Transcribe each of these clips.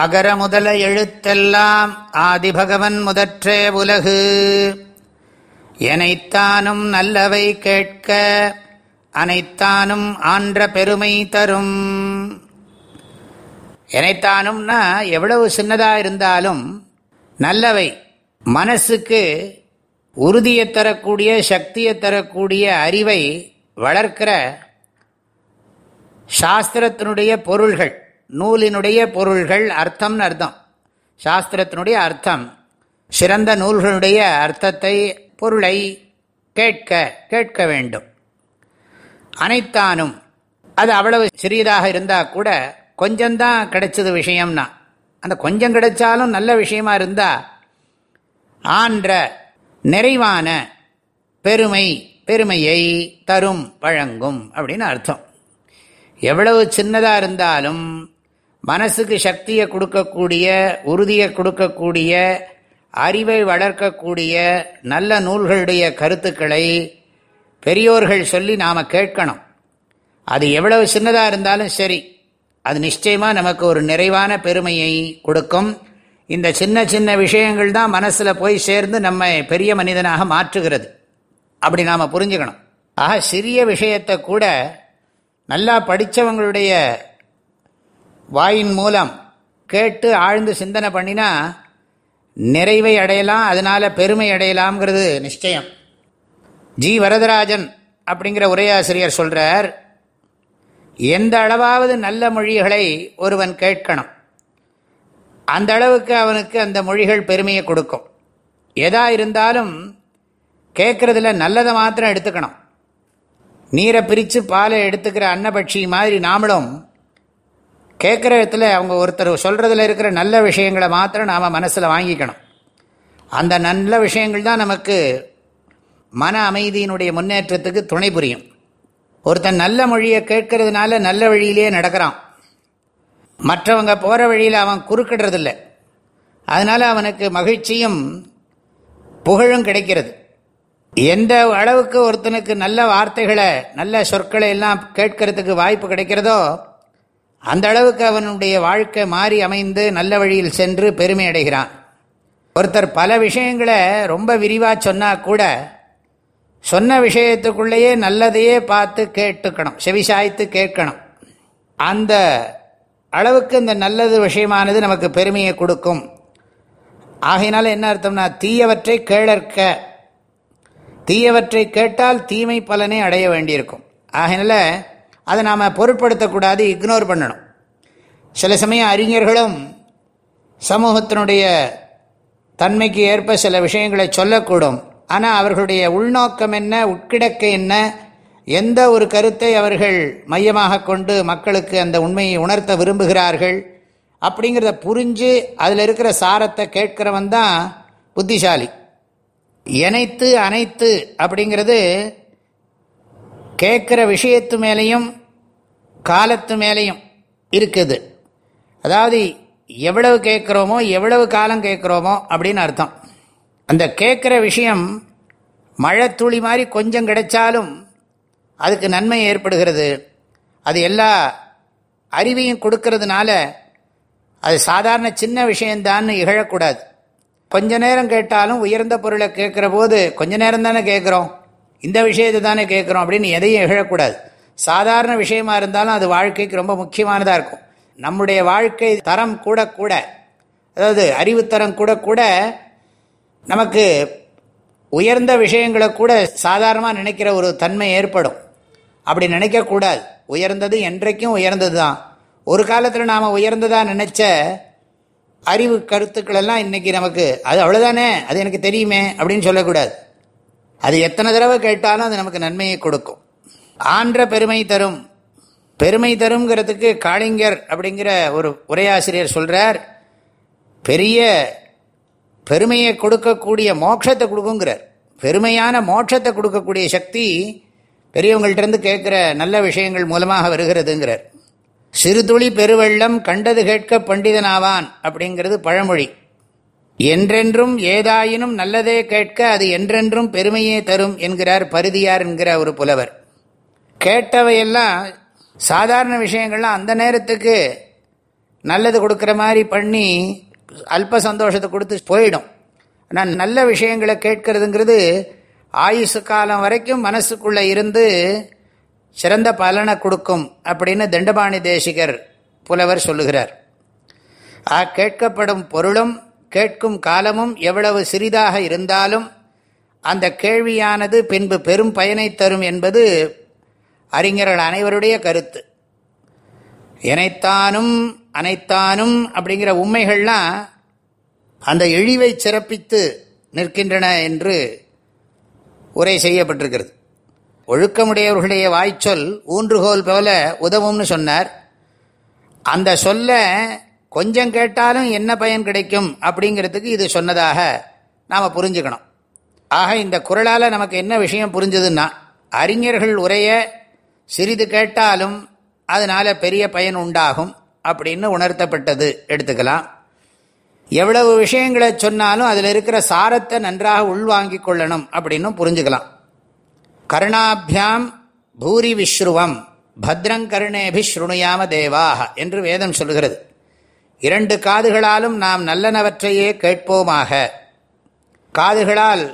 அகர முதல எழுத்தெல்லாம் ஆதிபகவன் முதற்றே உலகு. எனைத்தானும் நல்லவை கேட்க அனைத்தானும் ஆன்ற பெருமை தரும். எனைத்தானும்னா எவ்வளவு சின்னதாக இருந்தாலும் நல்லவை மனசுக்கு உறுதியை தரக்கூடிய சக்தியை தரக்கூடிய அறிவை வளர்க்கிற சாஸ்திரத்தினுடைய பொருள்கள். நூலினுடைய பொருள்கள் அர்த்தம்னு அர்த்தம். சாஸ்திரத்தினுடைய அர்த்தம். சிறந்த நூல்களுடைய அர்த்தத்தை பொருளை கேட்க கேட்க வேண்டும். அனைத்தானும். அது அவ்வளவு சிறியதாக இருந்தால் கூட கொஞ்சம்தான் கிடைச்சது விஷயம்னா. அந்த கொஞ்சம் கிடைச்சாலும் நல்ல விஷயமா இருந்தா ஆன்ற நிறைவான பெருமை பெருமையை தரும் வழங்கும் அப்படின்னு அர்த்தம். எவ்வளவு சின்னதாக இருந்தாலும் மனசுக்கு சக்தியை கொடுக்கக்கூடிய உறுதியை கொடுக்கக்கூடிய அறிவை வளர்க்கக்கூடிய நல்ல நூல்களுடைய கருத்துக்களை பெரியோர்கள் சொல்லி நாம் கேட்கணும். அது எவ்வளவு சின்னதாக இருந்தாலும் சரி அது நிச்சயமாக நமக்கு ஒரு நிறைவான பெருமையை கொடுக்கும். இந்த சின்ன சின்ன விஷயங்கள் தான் மனசில் போய் சேர்ந்து நம்ம பெரிய மனிதனாக மாற்றுகிறது. அப்படி நாம் புரிஞ்சுக்கணும். ஆக சிறிய விஷயத்தை கூட நல்லா படித்தவங்களுடைய வாயின் மூலம் கேட்டு ஆழ்ந்து சிந்தனை பண்ணினா நிறைவை அடையலாம் அதனால் பெருமை அடையலாம்ங்கிறது நிச்சயம். ஜி. வரதராஜன் அப்படிங்கிற உரையாசிரியர் சொல்கிறார் எந்த அளவாவது நல்ல மொழிகளை ஒருவன் கேட்கணும். அந்த அளவுக்கு அவனுக்கு அந்த மொழிகள் பெருமையை கொடுக்கும். எதா இருந்தாலும் கேட்குறதுல நல்லதை மாத்திரம் எடுத்துக்கணும். நீரை பிரித்து பாலை எடுத்துக்கிற அன்னபட்சி மாதிரி நாமளும் கேட்குற இடத்துல அவங்க ஒருத்தர் சொல்கிறதுல இருக்கிற நல்ல விஷயங்களை மாத்திரம் நாம் மனசில் வாங்கிக்கணும். அந்த நல்ல விஷயங்கள் தான் நமக்கு மன அமைதியினுடைய முன்னேற்றத்துக்கு துணை புரியும். ஒருத்தன் நல்ல மொழியை கேட்கறதுனால நல்ல வழியிலேயே நடக்கிறான். மற்றவங்க போகிற வழியில் அவன் குறுக்கிடுறதில்லை. அதனால் அவனுக்கு மகிழ்ச்சியும் புகழும் கிடைக்கிறது. எந்த அளவுக்கு ஒருத்தனுக்கு நல்ல வார்த்தைகளை நல்ல சொற்களை எல்லாம் கேட்கறதுக்கு வாய்ப்பு கிடைக்கிறதோ அந்த அளவுக்கு அவனுடைய வாழ்க்கை மாறி அமைந்து நல்ல வழியில் சென்று பெருமை அடைகிறான். ஒருத்தர் பல விஷயங்களை ரொம்ப விரிவாக சொன்னால் கூட சொன்ன விஷயத்துக்குள்ளேயே நல்லதையே பார்த்து கேட்டுக்கணும் செவிசாய்த்து கேட்கணும். அந்த அளவுக்கு இந்த நல்லது விஷயமானது நமக்கு பெருமையை கொடுக்கும். ஆகையினால என்ன அர்த்தம்னா தீயவற்றை கேளற்க. தீயவற்றை கேட்டால் தீமை பலனை அடைய வேண்டியிருக்கும். ஆகையினால அதை நாம் பொருட்படுத்தக்கூடாது இக்னோர் பண்ணணும். சில சமயம் அறிஞர்களும் சமூகத்தினுடைய தன்மைக்கு ஏற்ப சில விஷயங்களை சொல்லக்கூடும். ஆனால் அவர்களுடைய உள்நோக்கம் என்ன உட்கிடக்க என்ன எந்த ஒரு கருத்தை அவர்கள் மையமாக கொண்டு மக்களுக்கு அந்த உண்மையை உணர்த்த விரும்புகிறார்கள் அப்படிங்கிறத புரிஞ்சு அதில் இருக்கிற சாரத்தை கேட்கிறவன் தான் புத்திசாலி. இணைத்து அனைத்து அப்படிங்கிறது கேட்குற விஷயத்து மேலேயும் காலத்து மேலேயும் இருக்குது. அதாவது எவ்வளவு கேட்குறோமோ எவ்வளவு காலம் கேட்குறோமோ அப்படின்னு அர்த்தம். அந்த கேட்குற விஷயம் மழை துளி மாதிரி கொஞ்சம் கிடைச்சாலும் அதுக்கு நன்மை ஏற்படுகிறது. அது எல்லா அறிவையும் கொடுக்கறதுனால அது சாதாரண சின்ன விஷயந்தான்னு இகழக்கூடாது. கொஞ்ச நேரம் கேட்டாலும் உயர்ந்த பொருளை கேட்குற போது கொஞ்ச நேரம் தானே கேட்குறோம். இந்த விஷயத்தை தானே கேட்குறோம் அப்படின்னு எதையும் இகழக்கூடாது. சாதாரண விஷயமா இருந்தாலும் அது வாழ்க்கைக்கு ரொம்ப முக்கியமானதாக இருக்கும். நம்முடைய வாழ்க்கை தரம் கூட கூட அதாவது அறிவுத்தரம் கூட கூட நமக்கு உயர்ந்த விஷயங்களை கூட சாதாரணமாக நினைக்கிற ஒரு தன்மை ஏற்படும். அப்படி நினைக்கக்கூடாது உயர்ந்தது என்றைக்கும் உயர்ந்தது தான் ஒரு காலத்தில் நாம் உயர்ந்ததாக நினச்ச அறிவு கருத்துக்கள் எல்லாம் இன்றைக்கி நமக்கு அது அவ்வளோதானே அது எனக்கு தெரியுமே அப்படின்னு சொல்லக்கூடாது. அது எத்தனை தடவை கேட்டாலும் அது நமக்கு நன்மையை கொடுக்கும். ஆன்ற பெருமை தரும். பெருமை தருங்கிறதுக்கு காளிங்கர் அப்படிங்கிற ஒரு உரையாசிரியர் சொல்கிறார் பெரிய பெருமையை கொடுக்கக்கூடிய மோட்சத்தை கொடுக்குங்கிறார். பெருமையான மோட்சத்தை கொடுக்கக்கூடிய சக்தி பெரியவங்கள்டிருந்து கேட்குற நல்ல விஷயங்கள் மூலமாக வருகிறதுங்கிறார். சிறுதுளி பெருவெள்ளம் கண்டது கேட்க பண்டிதனாவான் அப்படிங்கிறது பழமொழி. என்றென்றும் ஏதாயினும் நல்லதே கேட்க அது என்றென்றும் பெருமையே தரும் என்கிறார் பருதியார் என்கிற ஒரு புலவர். கேட்டவையெல்லாம் சாதாரண விஷயங்கள்லாம் அந்த நேரத்துக்கு நல்லது கொடுக்குற மாதிரி பண்ணி அல்ப சந்தோஷத்தை கொடுத்து போயிடும். ஆனால் நல்ல விஷயங்களை கேட்கறதுங்கிறது ஆயுசு காலம் வரைக்கும் மனசுக்குள்ளே இருந்து சிறந்த பலனை கொடுக்கும் அப்படின்னு தண்டபாணி தேசிகர் புலவர் சொல்லுகிறார். ஆ கேட்கப்படும் பொருளும் கேட்கும் காலமும் எவ்வளவு சிறிதாக இருந்தாலும் அந்த கேள்வியானது பின்பு பெரும் பயனை தரும் என்பது அறிஞர்கள் அனைவருடைய கருத்து. இணைத்தானும் அனைத்தானும் அப்படிங்கிற உண்மைகள்லாம் அந்த இழிவை சிறப்பித்து நிற்கின்றன என்று உரை செய்யப்பட்டிருக்கிறது. ஒழுக்கமுடையவர்களுடைய வாய்ச்சொல் ஊன்றுகோல் போல உதவும்னு சொன்னார். அந்த சொல்ல கொஞ்சம் கேட்டாலும் என்ன பயன் கிடைக்கும் அப்படிங்கிறதுக்கு இது சொன்னதாக நாம் புரிஞ்சுக்கணும். ஆக இந்த குரலால் நமக்கு என்ன விஷயம் புரிஞ்சதுன்னா அறிஞர்கள் உரைய சிறிது கேட்டாலும் அதனால் பெரிய பயன் உண்டாகும் அப்படின்னு உணர்த்தப்பட்டது. எடுத்துக்கலாம். எவ்வளவு விஷயங்களை சொன்னாலும் அதில் இருக்கிற சாரத்தை நன்றாக உள்வாங்கிக் கொள்ளணும் அப்படின்னு புரிஞ்சுக்கலாம். கருணாபியாம் பூரி விஸ்ருவம் பத்ரங்கருணேபி ஸ்ருணுயாம தேவாக என்று வேதம் சொல்கிறது. இரண்டு காதுகளாலும் நாம் நல்லனவற்றையே கேட்போமாக. காதுகளால்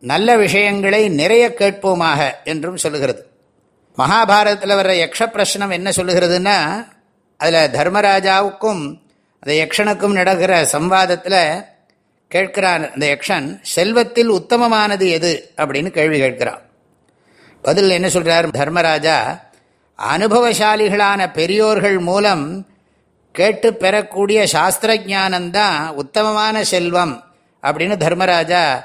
நல்ல விஷயங்களை நிறைய கேட்போமாக என்றும் சொல்லுகிறது மகாபாரதத்தில் வர்ற யக்ஷ பிரஷ்னம் என்ன சொல்லுகிறதுன்னா அதில் தர்மராஜாவுக்கும் அந்த யக்ஷனுக்கும் நடக்கிற சம்வாதத்தில் கேட்கிறான் அந்த யக்ஷன் செல்வத்தில் உத்தமமானது எது? அப்படின்னு கேள்வி கேட்கிறான். பதில் என்ன சொல்கிறார் தர்மராஜா அனுபவசாலிகளான பெரியோர்கள் மூலம் கேட்டு பெறக்கூடிய சாஸ்திர ஜானந்தான் உத்தமமான செல்வம். அப்படின்னு தர்மராஜா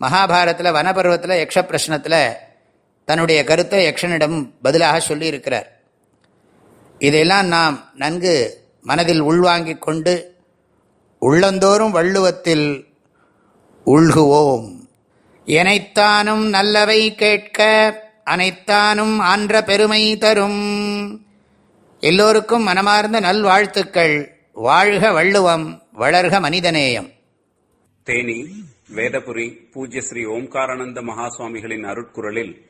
மகாபாரத்தில் வனபருவத்தில் யக்ஷ பிரஷ்னத்தில் தன்னுடைய கருத்தை யக்ஷனிடம் பதிலாக சொல்லியிருக்கிறார். இதையெல்லாம் நாம் நன்கு மனதில் உள்வாங்கிக் கொண்டு உள்ளந்தோறும் வள்ளுவத்தில் உள்குவோம். எனைத்தானும் நல்லவை கேட்க அனைத்தானும் ஆன்ற பெருமை தரும். எல்லோருக்கும் மனமார்ந்த நல்வாழ்த்துக்கள். வாழ்க வள்ளுவம் வளர்க மனிதநேயம். தேனி வேதபுரி பூஜ்ய ஸ்ரீ ஓம்காரானந்த மகாசுவாமிகளின் அருட்குரலில்